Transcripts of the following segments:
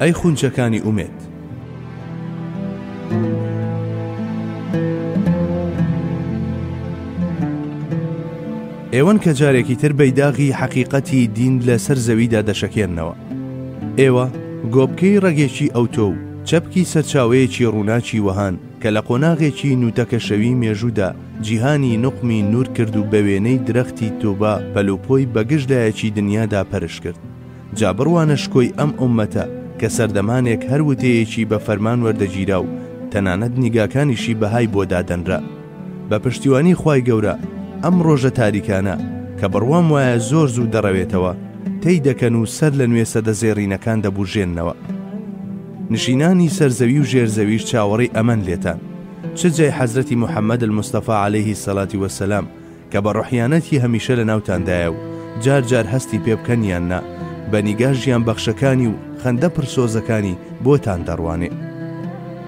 ئەی خونچەکانی ئومێد. ئێوەن کە جارێکی تر بەیداغی حەقیقەتی دین لەسەر زەویدا دەشەکێننەوە. ئێوە گۆبکەی ڕەگێکی ئەوتۆ و چەپکی سەرچاوەیەکی ڕووناکی وەهان کە لە قۆناغێکی نووتەکەشەوی مێژوودا جیهانی نوقمی نوور کرد و بە وێنەی درەختی تووبا پەلوپۆی بە گژ لایەکی دنیادا پەرش کرد. جا بڕوانە شکۆی ئەم ئوممەتە کە سەردەمانێک هەر وتەیەکی بە فەرمان وەردەگیرا و تەنانەت نیگاکانیشی بەهای بۆ دادەنرا. بە پشتیوانی خوای گەورە ئەم ڕۆژە تاریکانە کە بڕوام وایە زۆر زوو دەڕەوێتەوە، تەی دەکەن و سەر لە نوێ سەدە زێڕینەکان دەبووژێننەوە. نشینانی سەر زەوی و ژێر زەویش چاوەڕێی ئەمەن لێتان. چ جای حەزرەتی محمد المصطفی علیە الصلوة و السلام کە بە ڕۆحیانەتی هەمیشە لە ناوتاندایە و جار جار هەستی پێ بکەن یان نا بە نیگا ژیان بەخشەکانی و خەندە پر سۆزەکانی بۆتان دەڕوانێ.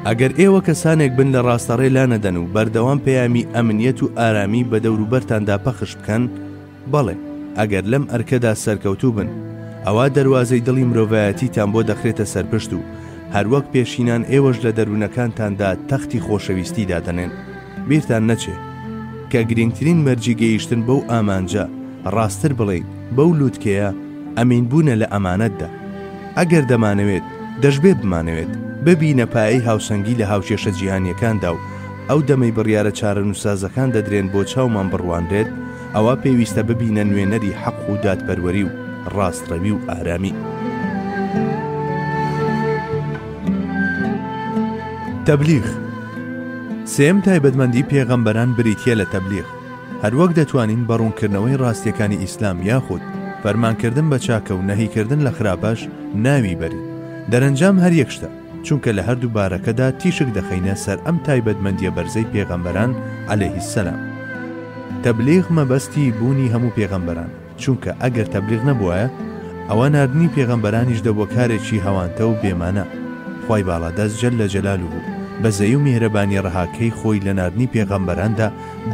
ئەگەر ئێوە کەسانێک بن لە ڕاستەڕێ لانەدەن و بەردەوام پەیامی ئەمنیەت و ئارامی بە دەوروبەرتاندا پەخش بکەن، بەڵێ ئەگەر لەم ئەرکەدا سەرکەوتوو بن ئەوا دەروازەی دڵی مرۆڤایەتیتان بۆ دەخرێتە سەرپشت و هەروەک پێشینان ئێوەش لە دەروونەکانتاندا تەختی خۆشەویستی دادەنێن بیرتان نەچێ کە گرنگترین مەرجی گەیشتن بەو ئامانجە ڕاستتر بڵێین بەو لووتکەیە ئەمین بوونە لە ئەمانەتدا ئەگەر دەمانەوێت دەشبێ بمانەوێت ببینە پایەی هاوسەنگی لە هاوکێشە جیهانییەکاندا و ئەو دەمەی بڕیارە چارەنووسسازەکان دەدرێن بۆ چاومان بڕوانرێت ئەوا پێویستە ببینە نوێنەری حەق و دادپەروەری و ڕاستڕەوی و ئارامی. تەبلیغ سێم تایبەتمەندی پێغەمبەران بریتیە لە تەبلیغ هەروەک دەتوانین بە ڕوونکردنەوەی ڕاستیەکانی ئیسلام یاخود فەرمانکردن بە چاکە و نەهیکردن لە خراپەش ناوی بەرین دەرەنجام هەر یەک شتە چونکە لە هەردوو بارەکەدا تیشک دەخەینە سەر ئەم تایبەتمەندیە بەرزەی پێغەمبەران علیە السلام. تەبلیغ مەبەستی بوونی هەموو پێغەمبەرانە، چونکە ئەگەر تەبلیغ نەبوایە ئەوا ناردنی پێغەمبەرانیش دەبووە کارێکی هەوانتە و بێ مانا، خوای باڵادەست جل جلالە بەزەیی و میهرەبانی ڕەهاکەی خۆی لە ناردنی پێغەمبەراندا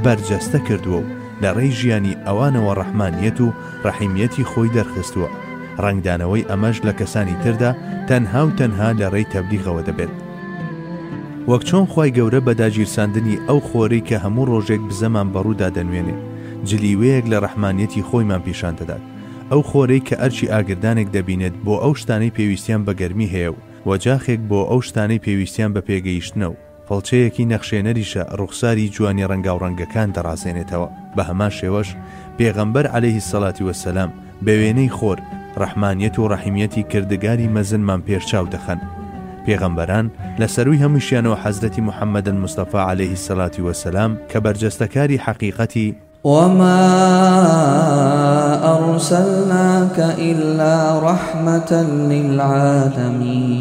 بەرجەستە کردووە و لە ڕێی ژیانی ئەوانەوە ڕەحمانیەت و ڕەحیمیەتی خۆی دەرخستووە، ڕەنگدانەوەی ئەمەش لە کەسانی تردا تەنها و تەنها لە ڕێی تەبلیغەوە دەبێت. وەک چۆن خوای گەورە بە داگیرساندنی ئەو خۆرەی کە هەموو ڕۆژێک بزەمان بەڕوودا دەنوێنێ، جلیوەیەک لە ڕەحمانیەتی خۆیمان پیشان دەدات، ئەو خۆرەی کە ئەرکی ئاگردانێک دەبینێت بۆ ئەو شتانەی پێویستیان بە گەرمی هەیە و وەجاخێک بۆ ئەو شتانەی پێویستیان بە پێگەیشتنە و فڵچەیەکی نەخشێنەریشە ڕوخساری جوانی ڕەنگاوڕەنگەکان دەڕازێنێتەوە، بە هەمان شێوەش پێغەمبەر عەلەیهی سەڵاتی وەسەلام بە وێنەی خۆر، ڕەحمانیەت و ڕەحیمیەتی کردگاری مەزنمان پێشچاو دەخەن. پێغەمبەران لە سەرووی هەمووشیانەوە حەزرەتی محەمەدن مستەفا عەلەیهی سەڵاتی وەسەلام کە بەرجەستەکاری حەقیقەتی، وما ارسلناک الا رحمة للعالمین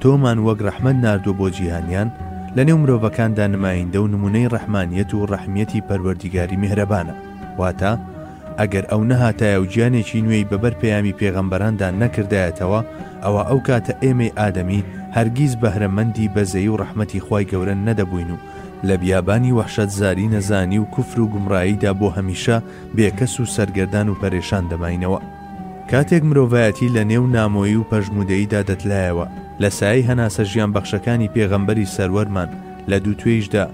تۆمان وەک ڕەحمەت ناردوە بۆ جیهانیان لەنێو مرۆڤەکاندا نمایندە و نمونەی ڕەحمانیەت و ڕەحمیەتی پەروەردیگاری میهرەبانە واتە ئەگەر ئەو نەهاتایە و گیانێکی نوێی بەبەر پەیامی پێغەمبەراندا نەکردایەتەوە ئەوە ئەو کاتە ئێمەی ئادەمی هەرگیز بەهرەمەندی بەزەی و ڕەحمەتی خی گەورە نەدەبووین و لە بیابانی وەحشەت زاری نەزانی و کوفر و گومڕاییدا بۆ هەمیشە بێکەس و سەرگەردان و پەرێشان دەماینەوە. کاتێک مرۆڤایەتی لە نێو نامۆیی و پەژموودەییدا دەتلایەوە، لە سایەی هەناسە ژیان بەخشەکانی پێغەمبەری سەروەرمان، لە دوو توێیشدا،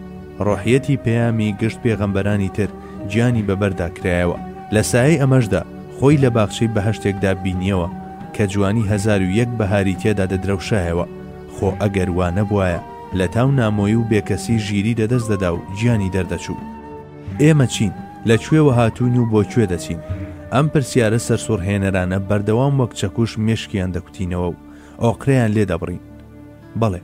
ڕۆحیەتی پەیامی گشت پێغەمبەرانی تر، گیانی بە بەردا کرایەوە. لە سایەی ئەمەشدا، خۆی لە باخچەی بەهەشتێکدا بینییەوە، کە جوانی هەزار و یەک بەهاری تێدا دەدرەوشایەوە. خۆ ئەگەر وا نەبوایە لەتاو نامۆیی و بێکەسی ژیری لەدەست دەدا و گیانی دەردەچوو. ئێمە چین؟ لە کوێوە هاتووین و بۆ کوێ دەچین؟ ئەم پرسیارە سەرسوڕهێنەرانە بەردەوام وەک چەکوش مێشکیان دەکوتینەوە و ئۆقرەیان لێ دەبڕین. بەڵێ،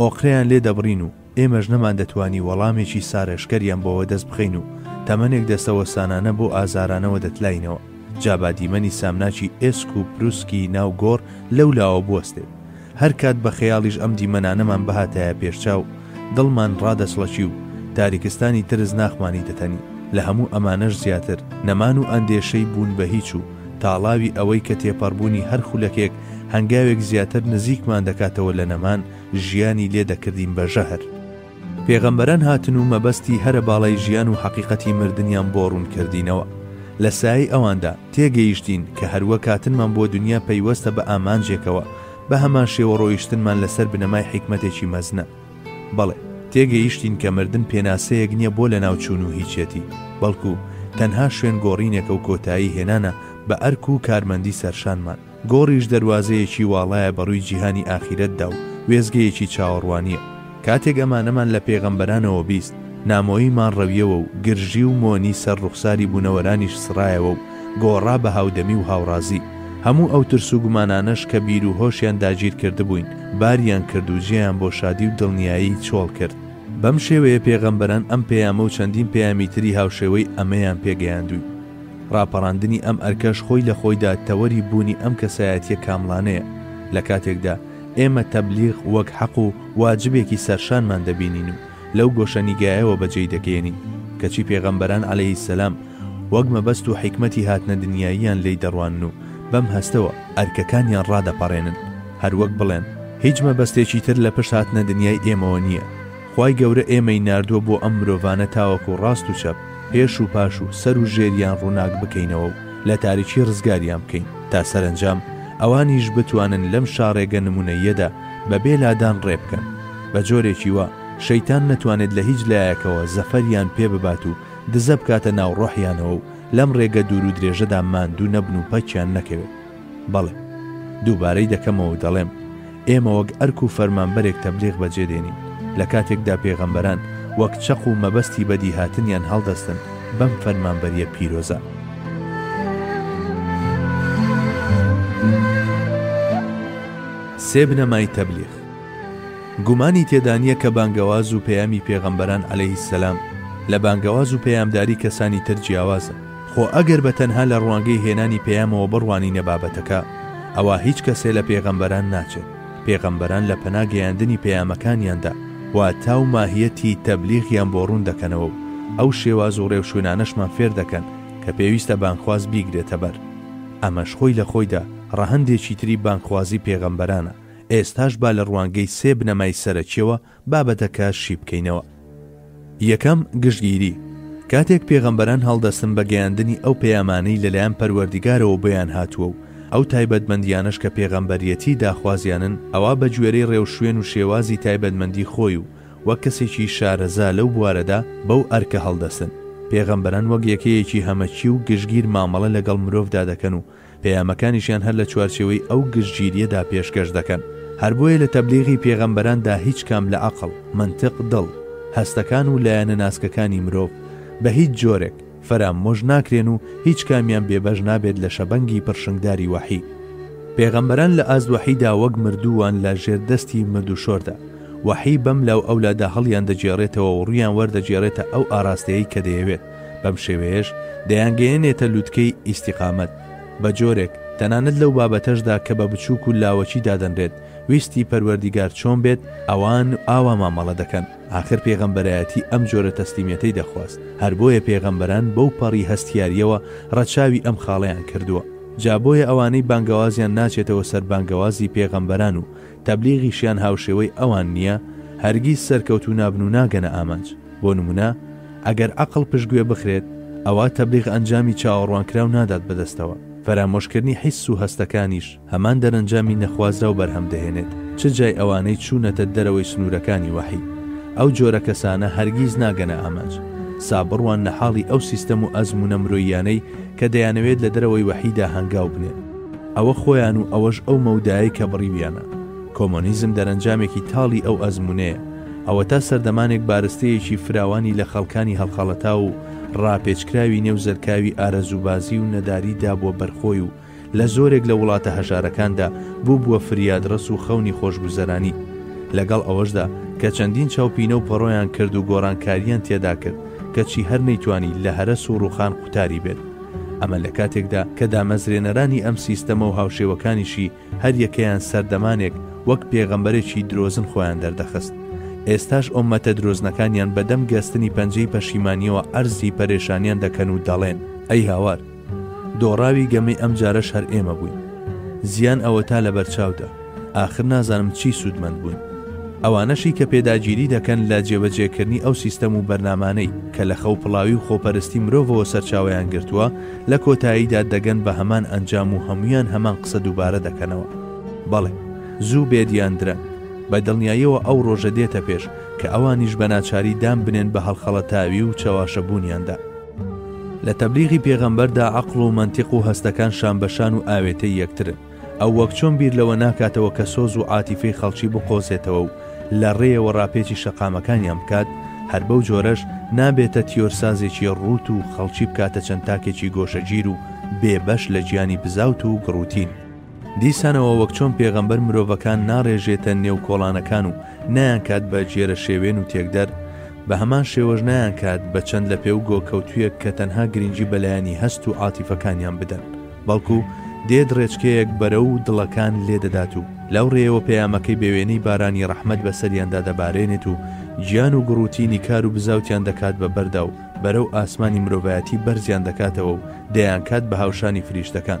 ئۆقرەیان لێ دەبڕین و، ئێمەش نەماندەتوانی وەڵامێکی سارێژکەریان بۆوە دەست بخەین و تەمەنێک دەستەوەستانانە بۆ ئازارانەوە دەتلاینەوە، جا با دیمەنی سامناکی ئێسک و پروسکی ناو گۆڕ لەو لاوە بوەستێت. هەر کات بە خەیاڵیش ئەم دیمەنانەمان بهاتایە پێش چاو، دڵمان ڕادەچڵەکی و تاریکستانی ترس ناخمانی دەتەنی. لە هەموو ئەمانەش زیاتر، نەمان و ئەندێشەی بوون بە هیچ و تاڵاوی ئەوەی کە تێپەڕبوونی هەر خولەکێک هەنگاوێک زیاتر نزیکمان دەکاتەوە لە نەمان، ژیانی لێ دەکردین بە ژەهر. پێغەمبەران هاتن و مەبەستی هەرە باڵای ژیان و حەقیقەتی مردنیان بۆ ڕوون کردینەوە. لە سایەی ئەواندا، تێگەیشتین کە هەروەک هاتنمان بۆ دونیا پەیوەستە بە ئامانجێکەوە، بە هەمان شێوە ڕۆیشتنمان لەسەر بنەمای حیکمەتێکی مەزنە. بەڵێ، تێگەیشتین کە مردن پێناسەیەک نییە بۆ لەناوچوون و هیچێتی، بەڵکو تەنها شوێن گۆڕینێکە و کۆتایی هێنانە بە ئەرک و کارمەندی سەرشانمان. گۆڕیش دەروازەیەکی واڵایە بەڕووی جیهانی ئاخیرەتدا و وێستگەیەکی چاوەڕوانییە. کاتێک ئەمانەمان لە پێغەمبەرانەوە بیست، نامۆییمان ڕەویەوە و گرژی و مۆنی سەر ڕوخساری بوونەوەرانیش سڕایەوە و گۆڕا بە هاودەمی و هاوڕازی. هەموو ئەو ترس و گومانانەش کە بیر و هۆشیان داگیر کردبووین، باریان کرد و جێیان بۆ شادی و دڵنیایی چۆڵ کرد. بەم شێوەیە پێغەمبەران ئەم پەیامە و چەندین پەیامی تری هاوشێوەی ئەمەیان پێگەیاندووین. ڕاپەڕاندنی ئەم ئەرکەش خۆی لە خۆیدا تەوەری بوونی ئەم کەسایەتیە کامڵانەیە، لە کاتێکدا ئێمە تەبلیغ وەک حەق و واجبێکی سەرشانمان دەبینین و لەو گۆشەنیگایەوە بەجێی دەگەیەنین، کەچی پێغەمبەران عەلەیهی السلام وەک مەبەست و حیکمەتی هاتنە دنیاییان لێی دەڕوانن و بەم هەستەوە ئەرکەکانیان ڕادەپەڕێنن، هەروەک بڵێن، هیچ مەبەستێکی تر لە پشت هاتنە دنیای ئێمەوە نیە. خوای گەورە ئێمەی ناردووە بۆ ئەم مرۆڤانە تاوەکو ڕاست و چەپ، پێش و پاش و سەر و ژێریان ڕووناک بکەینەوە و لە تاریکی ڕزگاریان بکەین تا سەرەنجام ئەوانیش بتوانن لەم شاڕێگە نمونەییەدا بە بێ لادان ڕێ بکەن بە جۆرێکی وا شەیتان نەتوانێت لە هیچ لایەکەوە زەفەریان پێ ببات و دزە بکاتە ناو ڕۆحیانەوە و لەم ڕێگە دوور و درێژەدا ماندوو نەبن و پەکیان نەکەوێت. بەڵێ. دووبارەی دەکەمەوە و دەڵێم، ئێمە وەک ئەرک و فەرمانبەرێک تەبلیغ بەجێ دێنین، لە کاتێکدا پێغەمبەران وەک چەق و مەبەستی بەدیهاتنیان هەڵدەستن بەم فەرمانبەرییە پیرۆزە. سێ بنەمای تەبلیغ گومانی تێدا نییە کە بانگەواز و پەیامی پێغەمبەران عەلەیهیسسەلام لە بانگەواز و پەیامداری کەسانی تر جیاوازە، خۆ ئەگەر بە تەنها لە ڕوانگەی هێنانی پەیامەوە بڕوانینە بابەتەکە، ئەوا هیچ کەسێ لە پێغەمبەران ناچێت، پێغەمبەران لە پەنا گەیاندنی پەیامەکانیاندا واتا و ماهییەتی تەبلیغیان بۆ ڕوون دەکەنەوە و ئەو شێواز و ڕێوشوێنانەشمان فێر دەکەن کە پێویستە بانگخواز بیگرێتە بەر. ئەمەش خۆی لە خۆیدا ڕەهەندێکی تری بانگخوازی پێغەمبەرانە، ئێستاش با لە ڕوانگەی سێ بنەمای سەرەکییەوە بابەتەکە شی بکەینەوە. یەکەم، گشتگیری، کاتێک پێغەمبەران هەڵدەستن بە گەیاندنی ئەو پەیامانەی لەلایەن پەروەردیگارەوە بۆیان هاتووە و ئەو تایبەتمەندییانەش کە پێغەمبەریەتی داخوازیانن ئەوا بە گوێرەی ڕێوشوێن و شێوازی تایبەتمەندی خۆی و وەک کەسێکی شارەزا لەو بوارەدا بەو ئەرکە هەڵدەستن. پێغەمبەران وەک یەکەیەکی هەمەکی و گشتگیر مامەڵە لەگەڵ مرۆڤدا دەکەن و پەیامەکانیشیان هەر لە چوارچێوەی ئەو گشتگیریەدا پێشکەش دەکەن، هەر بۆیە لە تەبلیغی پێغەمبەراندا هیچ کام لە عەقڵ، مەنتق، دڵ، هەستەکان و لایەنە ناسکەکانی مرۆڤ بە هیچ جۆرێک فەرا مۆش ناکرێن و هیچ کامیان بێ بەش نابێت لە شەبەنگی پرشنگداری وەحی. پێغەمبەران لە ئاست وەحیدا وەک مردووان لە ژێر دەستی مردوشۆردا، وەحی بەملا و ئەولادا هەڵیان دەگێڕێتەوە و ڕوویان وەردەگێڕێتە ئەو ئاراستەیەی کە دەیەوێت. بەم شێوەیەش دەیانگەیەنێتە لوتکەی ئیستیقامەت، بە جۆرێک تەنانەت لەو بابەتەشدا کە بە بچووک و لاوەکی دادەنرێت، ویستی پەروەردیگار چۆن بێت، ئەوان ئاوا مامەڵە دەکەن، ئاخر پێغەمبەرایەتی ئەم جۆرە تەسلیمیەتەی دەخواست، هەر بۆیە پێغەمبەران بەو پەڕی هەستیارییەوە ڕەچاوی ئەم خاڵەیان کردووە، جا بۆیە ئەوانەی بانگەوازیان ناچێتەوە سەر بانگەوازی پێغەمبەران و تەبلیغیشیان هاوشێوەی ئەوان نییە هەرگیز سەرکەوت و نابن و ناگەنە ئامانج بۆ نمونە ئەگەر عقل پشگوێ بخرێت ئەوە تەبلیغ ئەنجامی چاوەڕوان کراو نادات بەدەستەوە فەرامۆشکردنی حیس و هەستەکانیش هەمان دەرەنجامی نەخوازراو بەرهەم دەهێنێت چ جای ئەوانەی چوونەتە دەرەوەی سنوورەکانی وەحی ئەو جۆرە کەسانە هەرگیز ناگەنە ئامانج سابڕوان نەحاڵی ئەو سیستەم و ئەزموونە مرۆییانەی کە دەیانەوێت لە دەرەوەی وەحیدا هەنگاو بنێن، ئەوە خۆیان و ئەوەش ئەو مەودایەی کە بڕیویانە. کۆمۆنیزم دەرەنجامێکی تاڵی ئەو ئەزموونەیە. ئەوەتا سەردەمانێک بارستەیەکی فراوانی لە خەڵکانی هەڵخەڵەتاو و ڕاپێچکراوی نێو زەلکاوی ئارەزووبازی و نەداری دابووە بەر خۆی و لە زۆرێک لە وڵاتە هەژارەکاندا بووبووە فریادڕەس و خەونی خۆشگوزەرانی، لەگەڵ ئەوەشدا کە چەندین چاوپینە و پەڕۆیان کرد و گۆڕانکارییان تێدا کرد، کەچی هەر نەیتوانی لە هەرەس و ڕووخان قوتاری بێت. ئەمە لە کاتێکدا کە دامەزرێنەرانی ئەم سیستەمە و هاوشێوەکانیشی هەر یەکەیان سەردەمانێک وەک پێغەمبەرێکی درۆزن خۆیان دەردەخست. ئێستاش ئۆممەتە درۆزنەکانیان بە دەم گەستنی پەنجەی پەشیمانییەوە عەرزی پەرێشانیان دەکەن و دەڵێن، ئەی هاوار! دۆڕاوی گەمەی ئەم جارەش هەر ئێمە بووین زیان ئەوەتا لەبەر چاوتە ئاخر نازانم چی سوودمەند بووین ئەوانەشی کە پێداگیری دەکەن لە جێبەجێکردنی ئەو سیستەم و بەرنامانەی کە لە خەوپڵاوی و خۆپەرستی مرۆڤەوە سەرچاوەیان گرتووە لە کۆتاییدا دەگەن بە هەمان ئەنجام و هەموویان هەمان قسە دووبارە دەکەنەوە بەڵێ زوو بێت یان درەنگ بە دڵنیاییەوە ئەو ڕۆژە دێتە پێش کە ئەوانیش بە ناچاری دان بنێن بە هەڵخەڵەتاوی و چەواشەبوونیاندا. لە تەبلیغی پێغەمبەردا عەقڵ و مەنتیق و هەستەکان شانبەشان و ئاوێتەی یەکترن، ئەو وەک چۆن بیر لەوە ناکاتەوە کە سۆز و عاتیفەی خەڵکی بقۆزێتەوە و لە ڕێیەوە ڕاپێچی شەقامەکانیان بکات، هەر بەو جۆرەش نابێتە تیۆرسازێکی ڕووت و خەڵکی بکاتە چەند تاکێکی گۆشەگیر و بێ بەش لە گیانی بزاوت و گڕوتین. دیسانەوە وەک چۆن پێغەمبەر مرۆڤەکان ناڕێژێتە نێو کۆڵانەکان و نایان کات بە جێرە شێوێن و تێکدەر بە هەمان شێوەش نایان کات بە چەند لە پێو گۆکەوتویەک کە تەنها گرنگی بەلایەنی هەست و عاتیفەکانیان بدەن بەڵکو دێت ڕێچکەیەک بەرە و دڵەکان لێدەدات و لەو ڕێەوە پەیامەکەی بەوێنەی بارانی ڕەحمد بەسەریاندا دەبارێنێت و گیان و گڕوتی نیکار و بزاوتیان دەکات بە بەردا و بەرەو ئاسمانی مرۆڤایەتی بەرزیان دەکاتەوە و دەیان کات بە هاوشانی فریشتەکان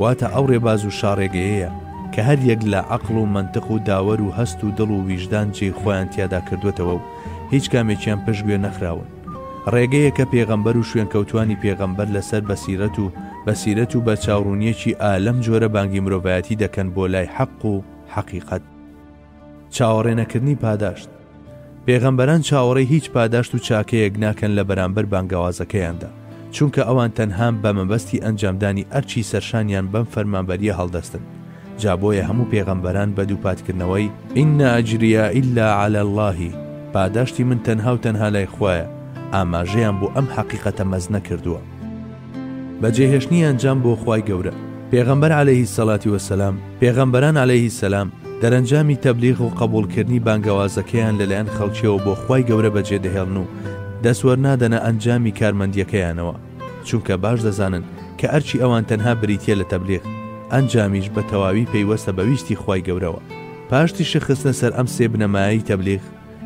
واتە ئەو ڕێباز و شاڕێگەیەیە کە هەر یەک لە عەقڵ و مەنتق و داوەر و هەست و دڵ و ویژدان جێی خۆیان تیادا کردووەتەوە و هیچ کامێکیان پشتگوێ نەخراون. ڕێگەیەکە پێغەمبەر و شوێنکەوتووانی پێغەمبەر لەسەر بەسیرەت و بەسیرەت و بەرچاوڕوونییەکی ئا لەم جۆرە بانگی مرۆڤایەتی دەکەن بۆ لای حەق و حەقیقەت. چاوەڕێ نەکردنی پاداشت پێغەمبەران چاوەڕێی هیچ پاداشت و چاکەیەک ناکەن لە بەرامبەر بانگەوازەکەیاندا چونکە ئەوان تەنهام بە مەبەستی ئەنجامدانی ئەرچی سەرشانیان بەم فەرمانبەریە هەڵدەستن جا بۆیە هەموو پێغەمبەران بە دووپاتکردنەوەی ئینە ئەجریا ئللا على اللهی پاداشتی من تەنها و تەنها لای خوایە ئاماژەیان بۆ ئەم حەقیقەتە مەزنە کردووە. بە جێهێشتنی ئەنجام بۆ خوای گەورە، پێغەمبەر علیە سەلاتی وەسەلام، پێغەمبەران علیه سلام دەرەنجامی تەبلیغ و قبوڵکردنی بانگەوازەکەیان لەلایەن خەڵکیەوە بۆ خوای گەورە بەجێ دەهێڵن و دەست وەرنادەنە ئەنجامی کارمەندیەکەیانەوە چونکە باش دەزانن کە ئەرکی ئەوان تەنها بریتیە لە تەبلیغ ئەنجامیش بە تەواوی پەیوەستە بە ویستی خوای گەورەوە پاشتیشی خستنە سەر ئەم سێ بنەمایەی تەبلیغ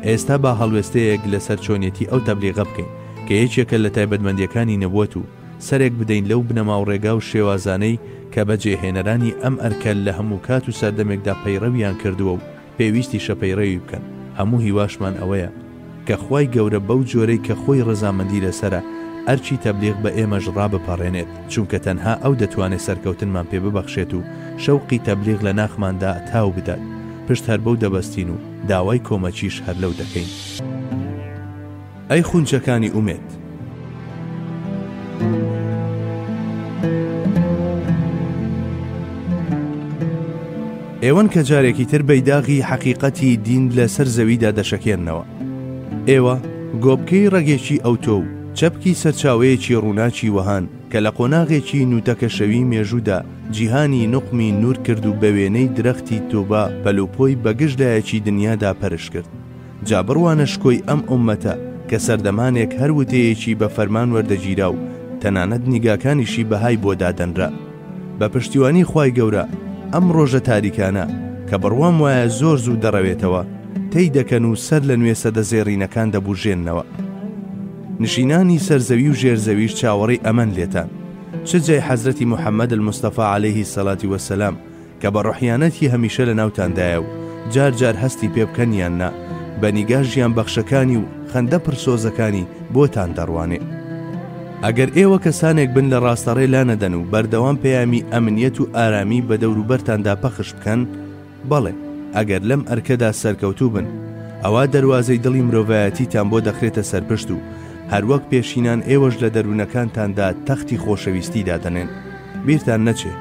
ئێستا با هەڵوێستەیەک لەسەر چۆنیەتی ئەو تەبلیغە بکەین کە یەکێکە لە تایبەتمەندیەکانی نبوەت و سەرێک بدەین لەو بنەما و ڕێگا و شێوازانەی کە بەجێهێنەرانی ئەم ئەرکە لە هەموو کات و سەردەمێکدا پەیڕەویان کردووە و پێویستیشە پەیڕەوی بکەن هەموو هیواشمان ئەوەیە کە خوای گەورە بەو جۆرەی کە خۆی ڕەزامەندی لەسەرە ئەرکی تەبلیغ بە ئێمەش ڕابپەڕێنێت چونکە تەنها ئەو دەتوانێت سەرکەوتنمان پێ ببەخشێت و شەوقی تەبلیغ لە ناخماندا تاو بدات پشت هەر بەو دەبەستین و داوای کۆمەکیش هەر لەو دەکەین ئەی خونچەکانی ئومێد. ئێوەن کە جارێکی تر بەیداغی حەقیقەتی دین لە سەر زەویدا دەشەکێننەوە. ئێوە گۆپکەی ڕەگێکی ئەوتۆ و چەپکی سەرچاوەیەکی ڕووناکی وەهان، کە لە قۆناغێکی نوتەکەشەوی مێژوودا جیهانی نوقمی نور کرد و بە وێنەی درەختی توبا پەلوپۆی بە گژ لایەکی دنیادا پەرش کرد جا بڕوانە شکۆی ئەم ئوممەتە کە سەردەمانێک هەر وتەیەکی بە فەرمان وەردەگیرا و تەنانەت نیگاکانیشی بەهای بۆ دادەنرا بە پشتیوانی خوای گەورە ئەم ڕۆژە تاریکانە کە بڕوام وایە زۆر زوو دەڕەوێتەوە تێی دەکەن و سەر لە نوێ سەدە زێڕینەکان دەبوژێننەوە. نشینانی سەر زەوی و ژێر زەویش چاوەڕێی ئەمەن لێتان چ جای حەزرەتی محەممەد المستەفا عەلەیهی الصلوة والسلام کە بە ڕوحیانەتی هەمیشە لە ناوتاندایە و جار جار هەستی پێ بکەن یان نا بە نیگا ژیان بەخشەکانی و خەندە پڕسۆزەکانی بۆتان دەڕوانێ ئەگەر ئێوە کەسانێک بن لە ڕاستەڕێ لانەدەن و بەردەوام پەیامی ئەمنیەت و ئارامی بە دەوروبەرتاندا پەخش بکەن بەڵێ ئەگەر لەم ئەرکەدا سەرکەوتوو بن ئەوا دەروازەی دڵی مرۆڤایەتیتان بۆ دەخرێتە سەرپشت و هەروەک پێشینان ئێوەش لە دەروونەکانتاندا تەختی خۆشەویستی دادەنێن بیرتان نەچێ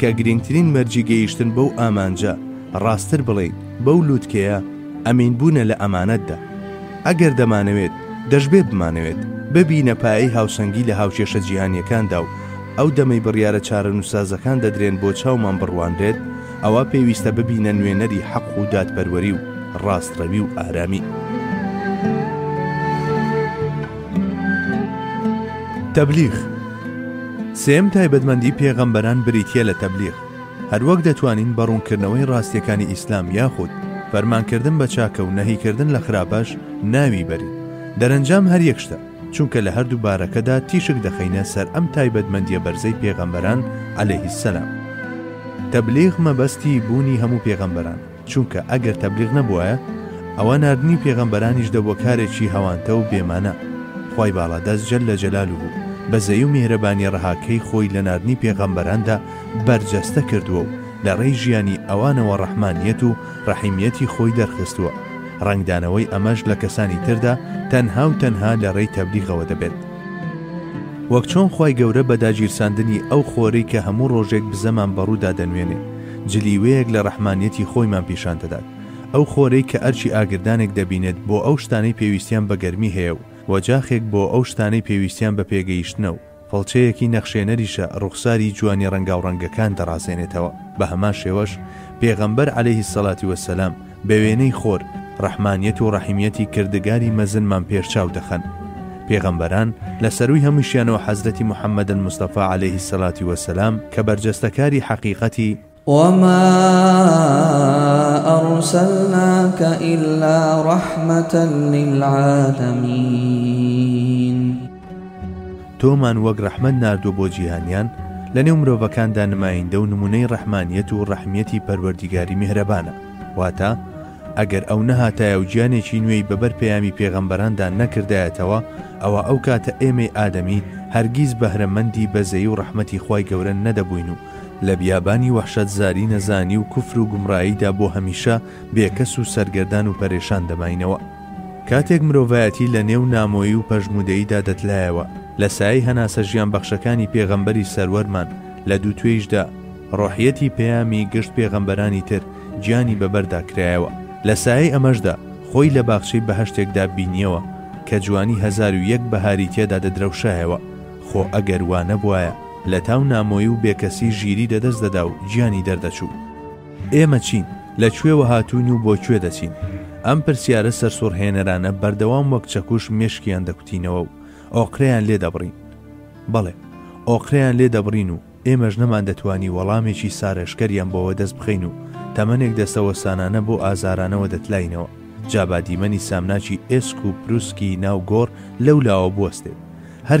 کە گرنگترین مەرجی گەیشتن بەو ئامانجە ڕاستتر بڵێین بەو لوتکەیە ئەمین بوونە لە ئەمانەتدا ئەگەر دەمانەوێت دەشبێ بمانەوێت ببینە پایەی هاوسەنگی لە هاوکێشە جیهانیەکاندا و ئەو دەمەی بڕیارە چارەنووسسازەکان دەدرێن بۆ چاومان بڕوانرێت ئەوا پێویستە ببینە نوێنەری حەق و دادپەروەری و ڕاستڕەوی و ئارامی. تەبلیغ سێم تایبەتمەندی پێغەمبەران بریتیە لە تەبلیغ هەروەک دەتوانین بە ڕوونکردنەوەی ڕاستیەکانی ئیسلام یاخود فەرمانکردن بە چاکە و نەهیکردن لە خراپەش ناوی بەرین دەرەنجام هەر یەک شتە چونکە لە هەردوو بارەکەدا تیشک دەخەینە سەر ئەم تایبەتمەندیە بەرزەی پێغەمبەران علیه السلام. تەبلیغ مەبەستی بوونی هەموو پێغەمبەران، چونکە ئەگەر تەبلیغ نەبوایە ئەوا ناردنی پێغەمبەرانیش دەبووە کارێکی هەوانتە و بێ مانا، خوای باڵادەست جل جلاله بەزەی و میهرەبانی ڕەهاکەی خۆی لە ناردنی پێغەمبەراندا بەرجەستە کردووە و لە ڕێی ژیانی ئەوانەوە ڕەحمانیەت و ڕەحیمیەتی خۆی دەرخستووە، ڕەنگدانەوەی ئەمەش لە کەسانی تردا تەنها و تەنها لە ڕێی تەبلیغەوە دەبێت. وەک چۆن خوای گەورە بە داگیرساندنی ئەو خۆرەی کە هەموو ڕۆژێک بزەمان بەڕوودا دەنوێنێ، جلیوەیەک لە ڕەحمانیەتی خۆیمان پیشان دەدات، ئەو خۆرەی کە ئەرکی ئاگردانێک دەبینێت بۆ ئەو شتانەی پێویستیان بە گەرمی هەیە و وەجاخێک بۆ ئەو شتانەی پێویستیان بە پێگەیشتنە و فڵچەیەکی نەخشێنەریشە ڕوخساری جوانی ڕەنگاوڕەنگەکان دەڕازێنێتەوە، بە هەمان شێوەش پێغەمبەر علیە سەلاتی وە سەلام بە وێنەی خۆر ڕەحمانیەت و ڕەحیمیەتی کردگاری مەزنمان پێرچاو دەخەن. پێغەمبەران لە سەروی هەمووشیانەوە حەزرەتی محمد المصطفی علیە سەلاتی وە سەلام کە بەرجەستەکاری حەقیقەتی وما ارسلناک الا رحمة للعالمین. تۆمان وەک ڕەحمەت ناردووە بۆ جیهانیان، لەنێو مرۆڤەکاندا نمایندە و نمونەی ڕەحمانیەت و ڕەحمیەتی پەروەردیگاری میهرەبانە، واتە، ئەگەر ئەو نەهاتایە و گیانێکی نوێی بەبەر پەیامی پێغەمبەراندا نەکردایەتەوە ئەوا ئەو کاتە ئێمەی ئادەمی هەرگیز بەهرەمەندی بەزەیی و ڕەحمەتی خوای گەورە نەدەبووین و لە بیابانی وەحشەت زاری نەزانی و کوفر و گومڕاییدا بۆ هەمیشە بێکەس و سەرگەردان و پەرێشان دەماینەوە. کاتێک مرۆڤایەتی لە نێو نامۆیی و پەژموودەییدا دەتلایەوە، لە سایەی هەناسە ژیانبەخشەکانی پێغەمبەری سەروەرمان، لە دووتوێیشدا، ڕۆحیەتی پەیامی گشت پێغەمبەرانی تر، گیانی بە بەردا کرایەوە. لە سایەی ئەمەشدا، خۆی لە باخچەی بەهەشتێکدا بینییەوە، کە جوانی هەزار و یەک بەهاری تێدا دەدرەوشایەوە، خۆ ئەگەر وا نەبوایە، لەتاو نامۆیی و بێکەسی ژیری لەدەست دەدا و گیانی دەردەچوو. ئێمە چین؟ لە کوێوە هاتووین و بۆ کوێ دەچین؟ ئەم پرسیارە سەرسوڕهێنەرانە بەردەوام وەک چەکوش مێشکیان دەکوتینەوە و ئۆقرەیان لێ دەبڕین. بەڵێ، ئۆقرەیان لێ دەبڕین و ئێمەش نەماندەتوانی وەڵامێکی سارێژکەریان بۆ وەدەست بخەین و تەمەنێک دەستەوەستانانە بۆ ئازارانەوە دەتلاینەوە، جا با دیمەنی سامناکی ئێسک و پروسکی ناو گۆڕ لەولاوە بوەستێت، هەر